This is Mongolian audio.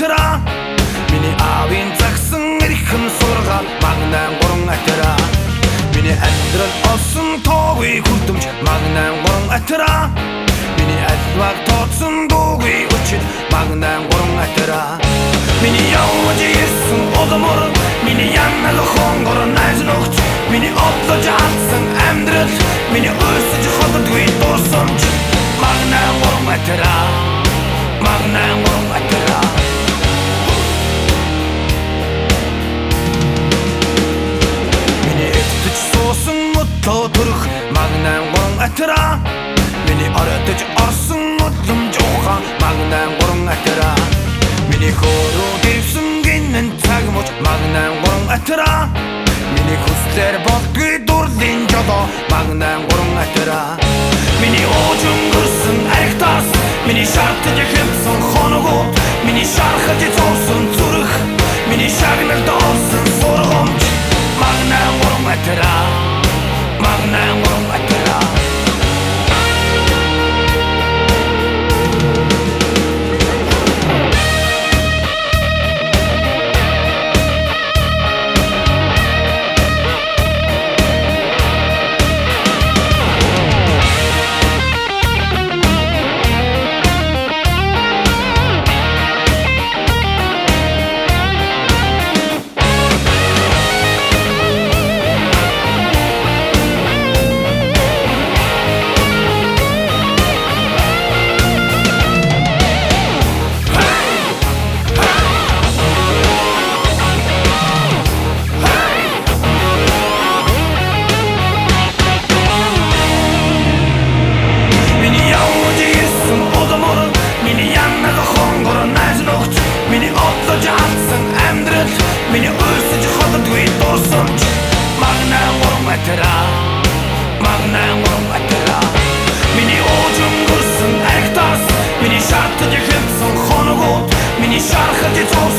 атера Миний аавын загсан эрхэн сургаал магнан гурван атера Миний амьдрал олсон тоогүй хүрдэмж магнан гурван атера Миний альваг тооцсон дуугүй өчид магнан гурван атера Миний явж ирсэн одомор миний яннал хонго атра. Миний оротож орсон удлам жууха магнан гон атра. Миний хоороо дэвсэн гинэн цаг мөч магнан гон атра. Миний хүслэр болдгүй дурлын жолоо магнан гон атра. Миний оожон гөрсөн 和你走